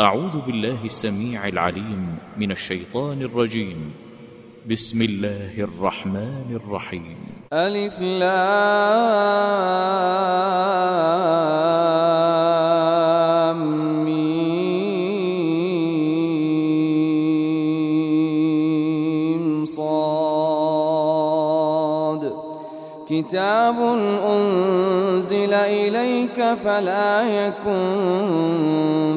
أعوذ بالله السميع العليم من الشيطان الرجيم. بسم الله الرحمن الرحيم. ألف لام ميم صاد. كتاب أنزل إليك فلا يكن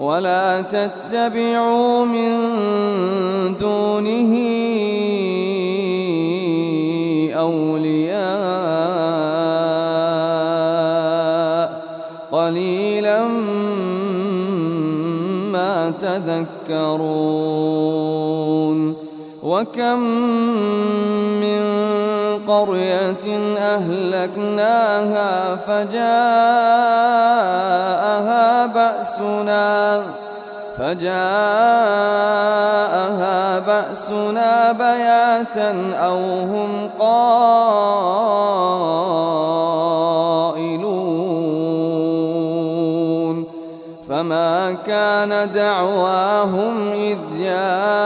ولا تتبعوا من دونه أولياء. قليلا ما تذكرون. وكم من قرية أهلكناها فجاءها بأسنا فجاءها بأسنا بياتا أو هم قائلون. فما كان دعواهم إذ جاءهم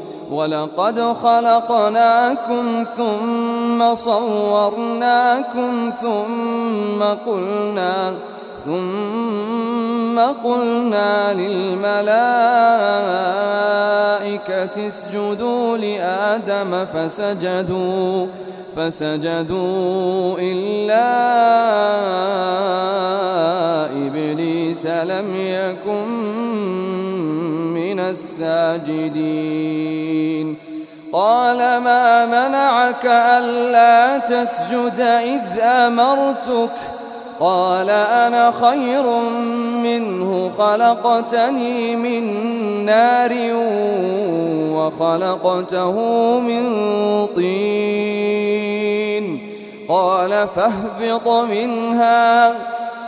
ولقد خلقناكم ثم صورناكم ثم قلنا ثم قلنا للملائكة اسجدوا لآدم فسجدوا فسجدوا إلا إبليس لم يكن الساجدين. قال ما منعك ألا تسجد إذ أمرتك؟ قال أنا خير منه خلقتني من نار وخلقته من طين. قال فاهبط منها.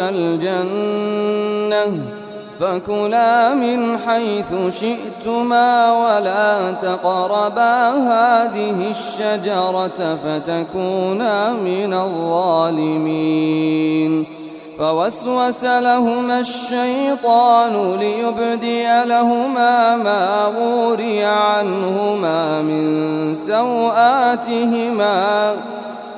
الجنة فكلا من حيث شئتما ولا تقربا هذه الشجرة فتكونا من الظالمين. فوسوس لهما الشيطان ليبدي لهما ما غوري عنهما من سوآتهما.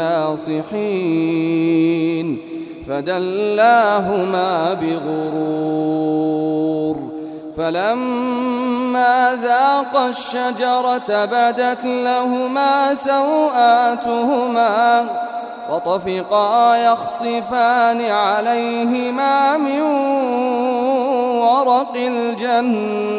الناصحين. فدلاهما بغرور. فلما ذاق الشجرة بدت لهما سوآتهما وطفقا يخصفان عليهما من ورق الجنة.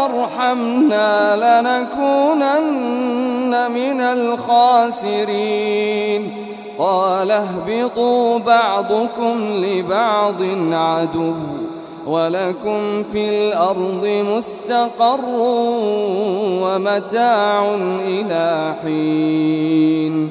وترحمنا لنكونن من الخاسرين. قال اهبطوا بعضكم لبعض عدو ولكم في الأرض مستقر ومتاع إلى حين.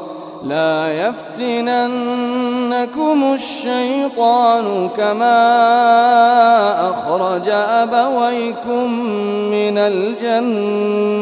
لا يفتننكم الشيطان كما أخرج أبويكم من الجنة.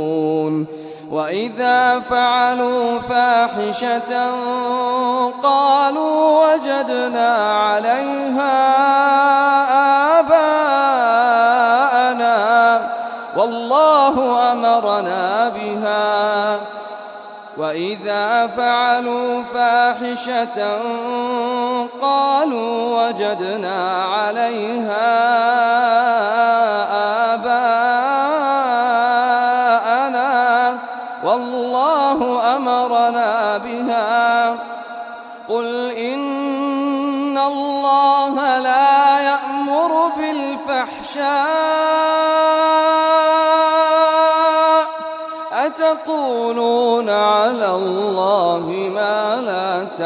وإذا فعلوا فاحشة قالوا وجدنا عليها آباءنا والله أمرنا بها. وإذا فعلوا فاحشة قالوا وجدنا عليها آباءنا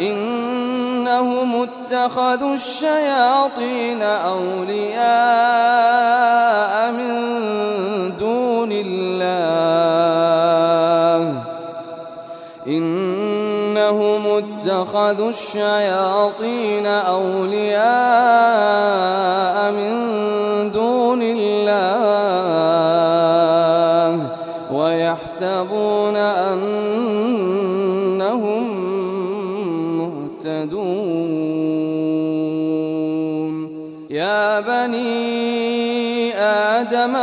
إنهم اتخذوا الشياطين أولياء من دون الله. إنهم اتخذوا الشياطين أولياء من دون الله. ويحسبون أنهم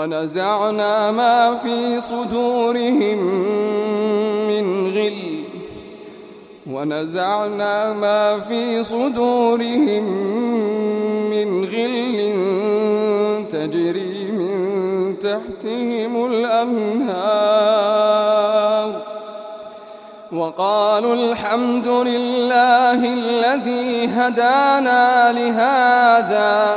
ونزعنا ما في صدورهم من غل. ونزعنا ما في صدورهم من غل تجري من تحتهم الأنهار. وقالوا الحمد لله الذي هدانا لهذا.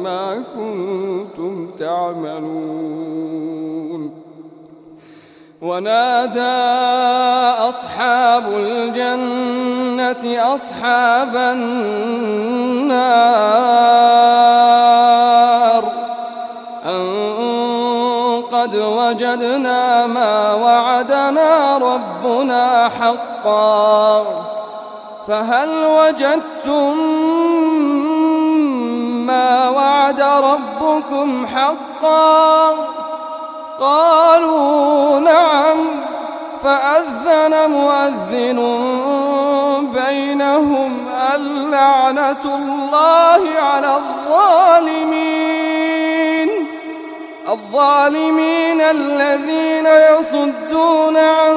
بما كنتم تعملون. ونادى أصحاب الجنة أصحاب النار أن قد وجدنا ما وعدنا ربنا حقا. فهل وجدتم ما وعد ربكم حقا. قالوا نعم فأذن مؤذن بينهم اللعنة الله على الظالمين. الظالمين الذين يصدون عن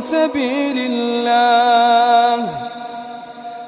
سبيل الله.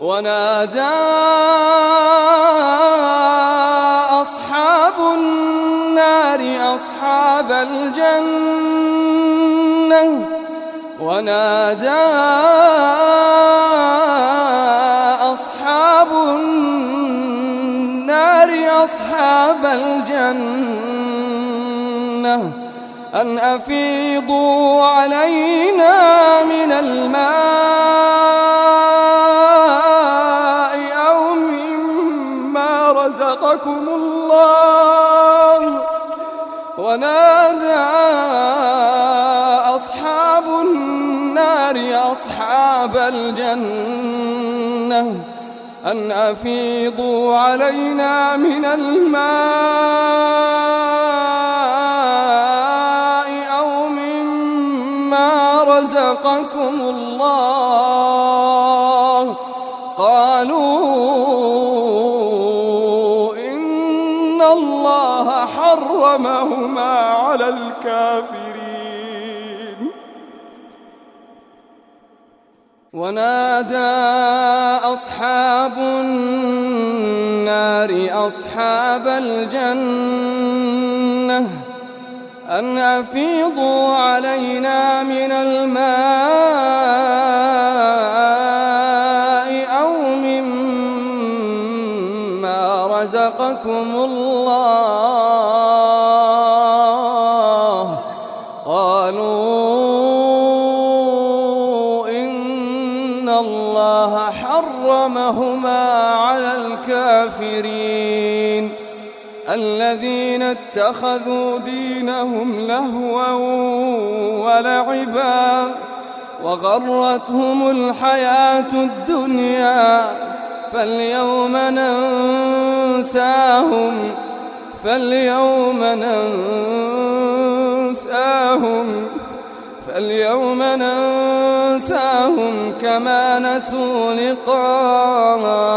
ونادى أصحاب النار أصحاب الجنة ونادى أصحاب النار أصحاب الجنة أن أفيضوا علينا من الماء. الجنة أن أفيضوا علينا من الماء. ونادى أصحاب النار أصحاب الجنة أن أفيضوا علينا من الماء أو مما رزقكم الله الذين اتخذوا دينهم لهوا ولعبا وغرتهم الحياة الدنيا فاليوم ننساهم فاليوم ننساهم فاليوم ننساهم كما نسوا لقاء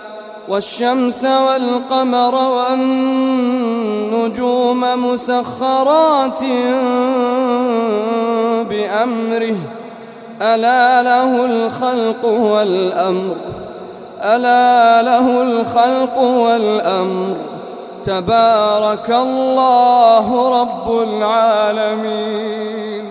والشمس والقمر والنجوم مسخرات بأمره. ألا له الخلق والأمر. ألا له الخلق والأمر. تبارك الله رب العالمين.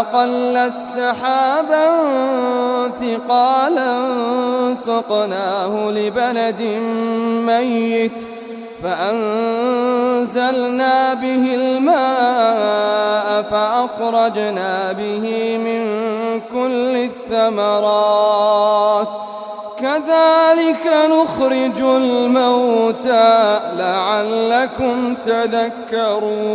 أقل السحابا ثقالا سقناه لبلد ميت فأنزلنا به الماء فأخرجنا به من كل الثمرات. كذلك نخرج الموتى لعلكم تذكرون.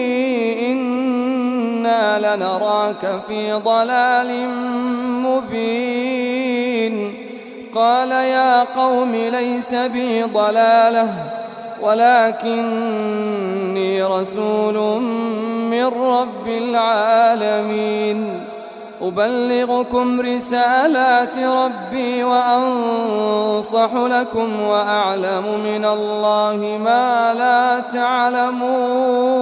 لنراك في ضلال مبين قال يا قوم ليس بي ضلاله ولكني رسول من رب العالمين أبلغكم رسالات ربي وأنصح لكم وأعلم من الله ما لا تعلمون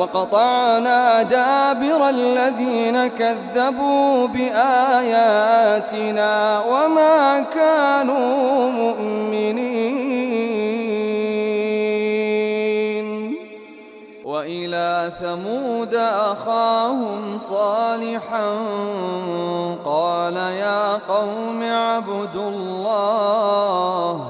وقطعنا دابر الذين كذبوا بآياتنا وما كانوا مؤمنين. وإلى ثمود أخاهم صالحا قال يا قوم اعبدوا الله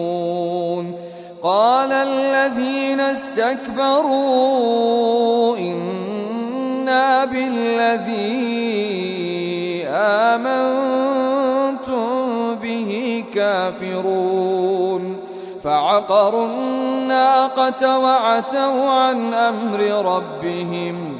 قال الذين استكبروا إنا بالذي آمنتم به كافرون. فعقروا الناقة وعتوا عن أمر ربهم.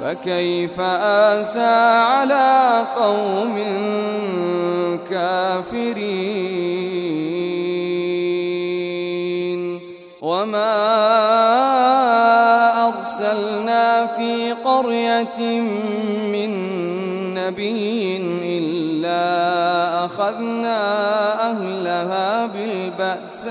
فكيف آسى على قوم كافرين وما أرسلنا في قرية من نبي إلا أخذنا أهلها بالبأساء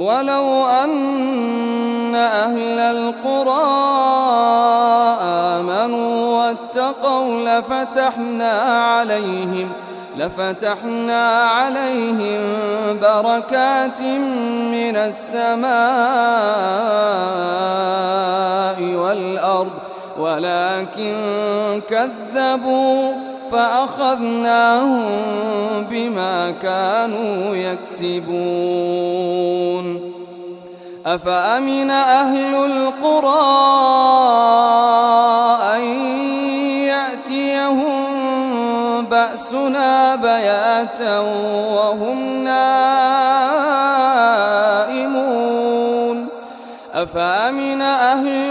ولو أن أهل القرى آمنوا واتقوا لفتحنا عليهم لفتحنا عليهم بركات من السماء والأرض ولكن كذبوا فأخذناهم بما كانوا يكسبون. أفأمن أهل القرى أن يأتيهم بأسنا بياتا وهم نائمون؟ أفأمن أهل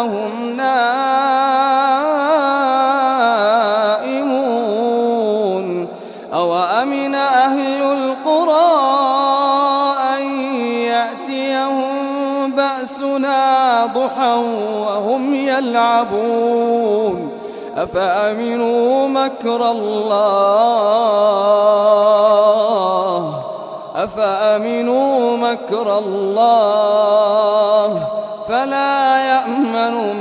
وهم نائمون. أو أمن أهل القرى أن يأتيهم بأسنا ضحى وهم يلعبون؟ أفأمنوا مكر الله؟ أفأمنوا مكر الله؟ فلا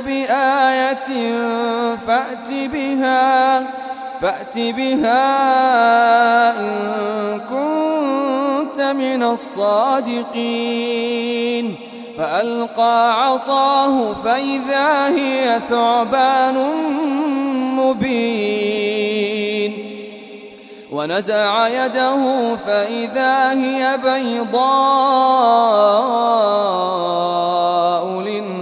بآية فأت بها فأت بها إن كنت من الصادقين. فألقى عصاه فإذا هي ثعبان مبين. ونزع يده فإذا هي بيضاء للناظرين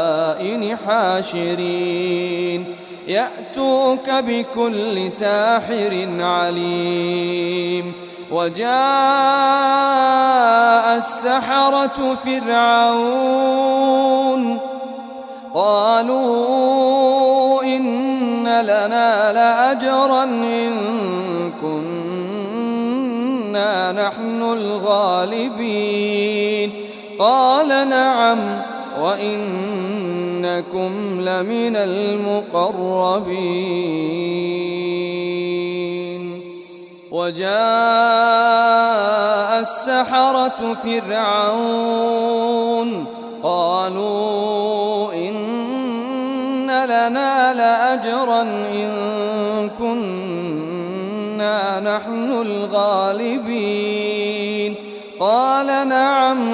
حاشرين. يأتوك بكل ساحر عليم. وجاء السحرة فرعون. قالوا إن لنا لأجرا إن كنا نحن الغالبين. قال نعم وإنكم لمن المقربين. وجاء السحرة فرعون. قالوا إن لنا لأجرا إن كنا نحن الغالبين. قال نعم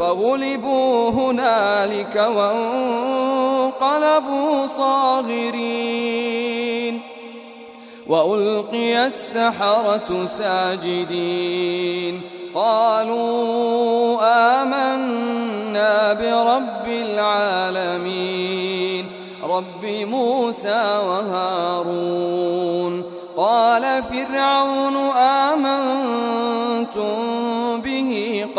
فغلبوا هنالك وانقلبوا صاغرين. وألقي السحرة ساجدين. قالوا آمنا برب العالمين. رب موسى وهارون. قال فرعون به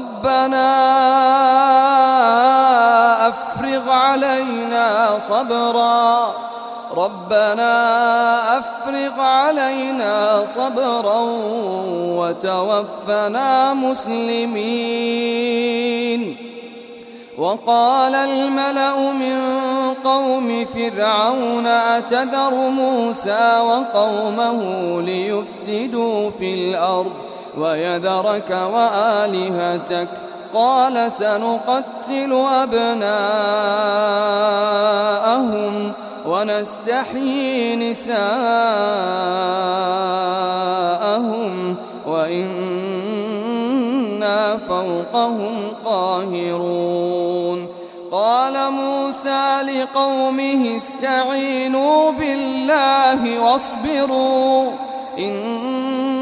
ربنا أفرغ علينا صبرا. ربنا أفرغ علينا صبرا وتوفنا مسلمين. وقال الملأ من قوم فرعون أتذر موسى وقومه ليفسدوا في الأرض؟ ويذرك وآلهتك. قال سنقتل أبناءهم ونستحيي نساءهم وإنا فوقهم قاهرون. قال موسى لقومه استعينوا بالله واصبروا إن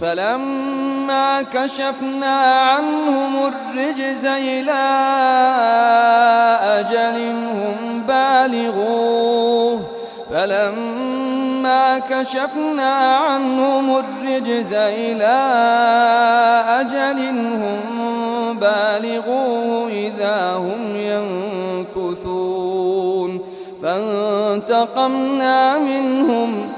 فلما كشفنا عنهم الرجز إلى أجل هم بالغوه فلما كشفنا عنهم الرجز إلى أجل هم بالغوه إذا هم ينكثون فانتقمنا منهم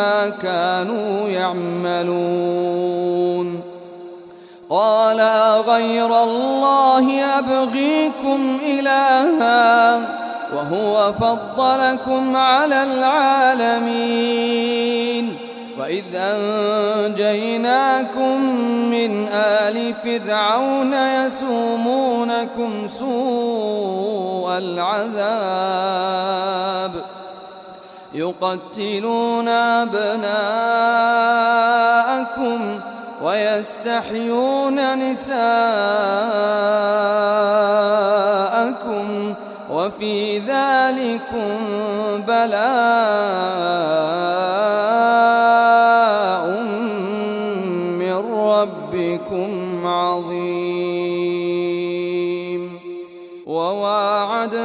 ما كانوا يعملون. قال غير الله أبغيكم إلها وهو فضلكم على العالمين. وإذ أنجيناكم من آل فرعون يسومونكم سوء العذاب. يقتلون أبناءكم ويستحيون نساءكم وفي ذلكم بلاء من ربكم عظيم.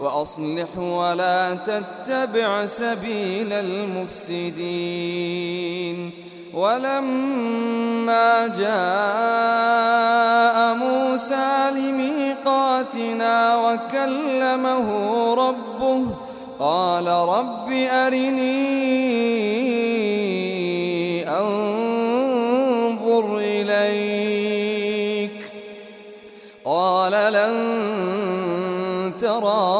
وأصلح ولا تتبع سبيل المفسدين. ولما جاء موسى لميقاتنا وكلمه ربه قال رب أرني أنظر إليك. قال لن تراني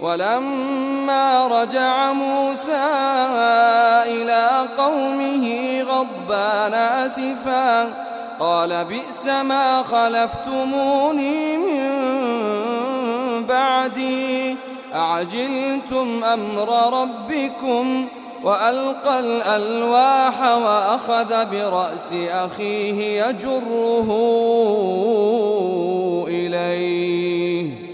ولما رجع موسى إلى قومه غضبان أسفا قال بئس ما خلفتموني من بعدي أعجلتم أمر ربكم وألقى الألواح وأخذ برأس أخيه يجره إليه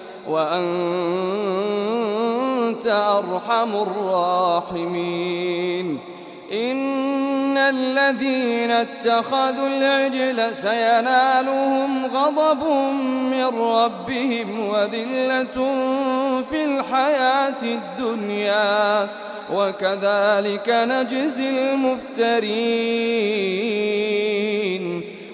وأنت أرحم الراحمين. إن الذين اتخذوا العجل سينالهم غضب من ربهم وذلة في الحياة الدنيا. وكذلك نجزي المفترين.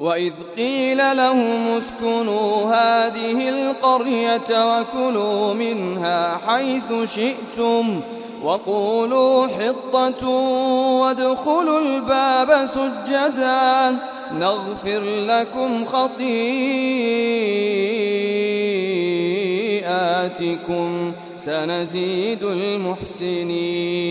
وإذ قيل لهم اسكنوا هذه القرية وكلوا منها حيث شئتم وقولوا حطة وادخلوا الباب سجدا نغفر لكم خطيئاتكم سنزيد المحسنين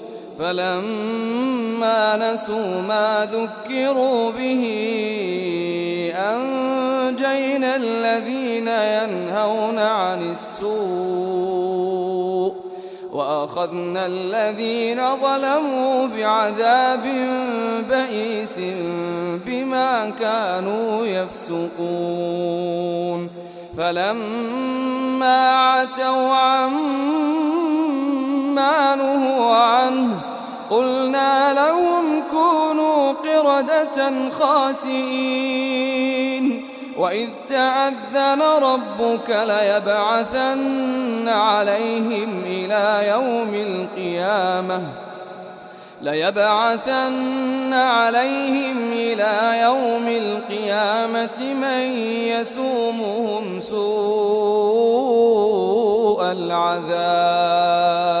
فلما نسوا ما ذكروا به أنجينا الذين ينهون عن السوء وأخذنا الذين ظلموا بعذاب بئيس بما كانوا يفسقون فلما عتوا عما نهوا عنه. قلنا لهم كونوا قردة خاسئين. وإذ تأذن ربك ليبعثن عليهم إلى يوم القيامة. ليبعثن عليهم إلى يوم القيامة من يسومهم سوء العذاب.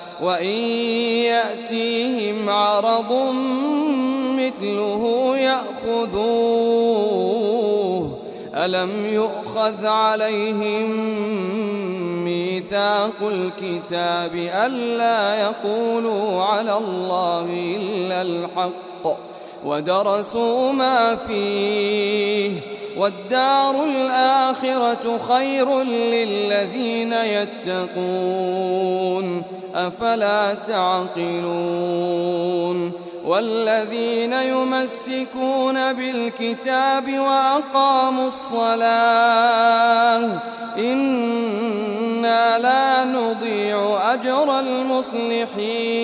وإن يأتيهم عرض مثله يأخذوه. ألم يؤخذ عليهم ميثاق الكتاب ألا يقولوا على الله إلا الحق ودرسوا ما فيه. والدار الآخرة خير للذين يتقون. أفلا تعقلون والذين يمسكون بالكتاب وأقاموا الصلاة إنا لا نضيع أجر المصلحين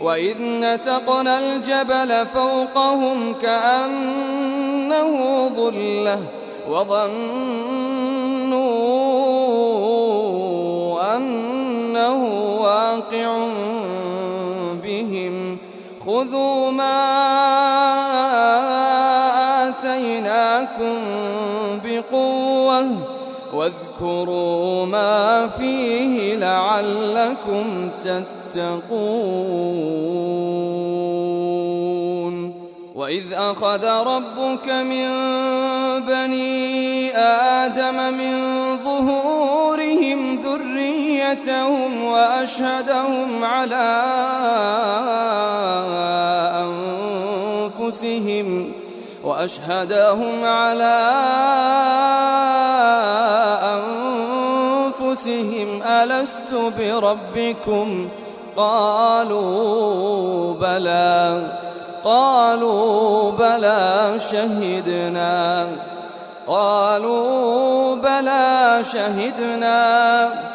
وإذ نتقنا الجبل فوقهم كأنه ظلة وظنوا أنه واقع بهم خذوا ما آتيناكم بقوة واذكروا ما فيه لعلكم تتقون وإذ أخذ ربك من بني آدم من ذريتهم وأشهدهم على أنفسهم وأشهدهم على أنفسهم ألست بربكم؟ قالوا بلى قالوا بلى شهدنا قالوا بلى شهدنا.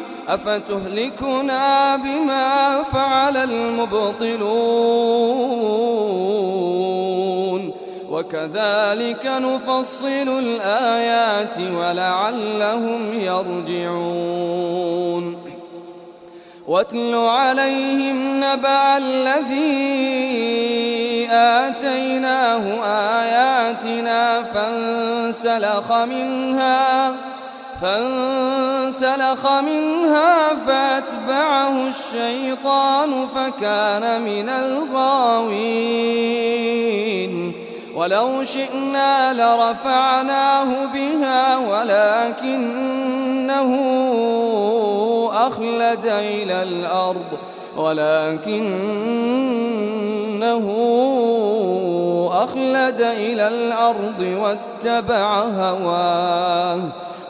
أفتهلكنا بما فعل المبطلون؟ وكذلك نفصل الآيات ولعلهم يرجعون. واتل عليهم نبأ الذي آتيناه آياتنا فانسلخ منها فانسلخ منها فاتبعه الشيطان فكان من الغاوين. ولو شئنا لرفعناه بها ولكنه أخلد إلى الأرض ولكنه أخلد إلى الأرض واتبع هواه.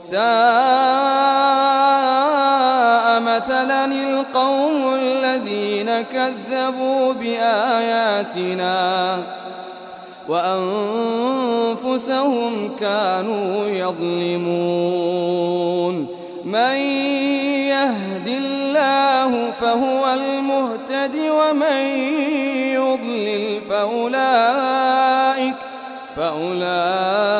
ساء مثلا القوم الذين كذبوا بآياتنا وأنفسهم كانوا يظلمون. من يهد الله فهو المهتد ومن يضلل فأولئك فأولئك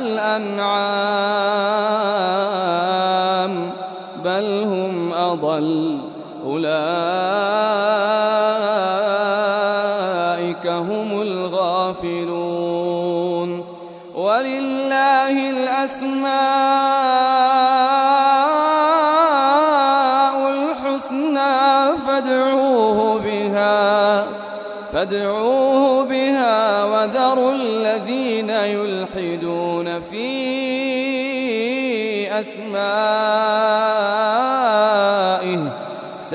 كالأنعام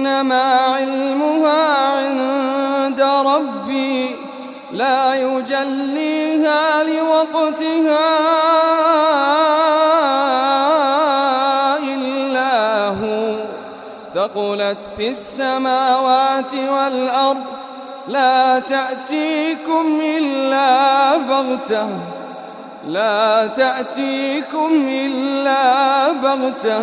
إنما علمها عند ربي لا يجليها لوقتها إلا هو. ثقلت في السماوات والأرض لا تأتيكم إلا بغتة لا تأتيكم إلا بغتة.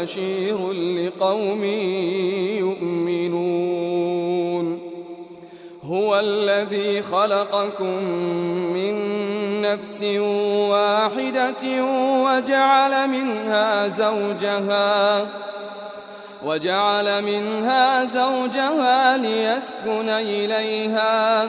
وبشير لقوم يؤمنون. هو الذي خلقكم من نفس واحدة وجعل منها زوجها وجعل منها زوجها ليسكن إليها.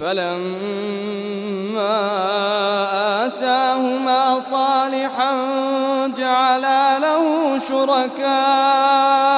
فلما آتاهما صالحا جعلا له شركاء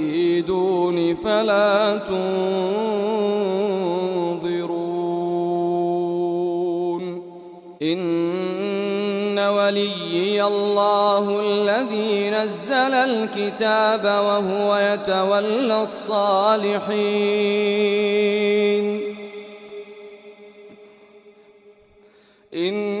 كيدون فلا تنظرون. إن وليي الله الذي نزل الكتاب وهو يتولى الصالحين. إن